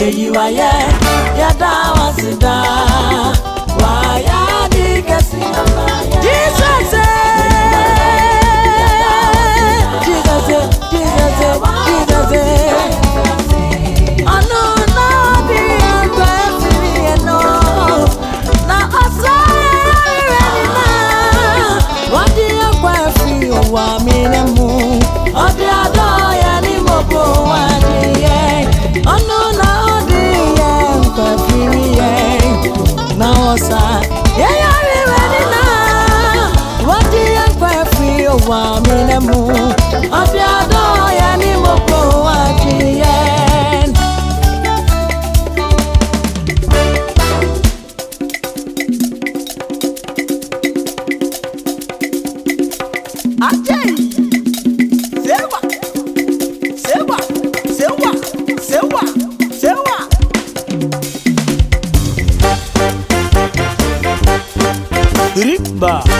Yeah, you are, yeah, yeah, kosa yeye ariwe nina wadi yankwa efi owa mi ne mu. Remember.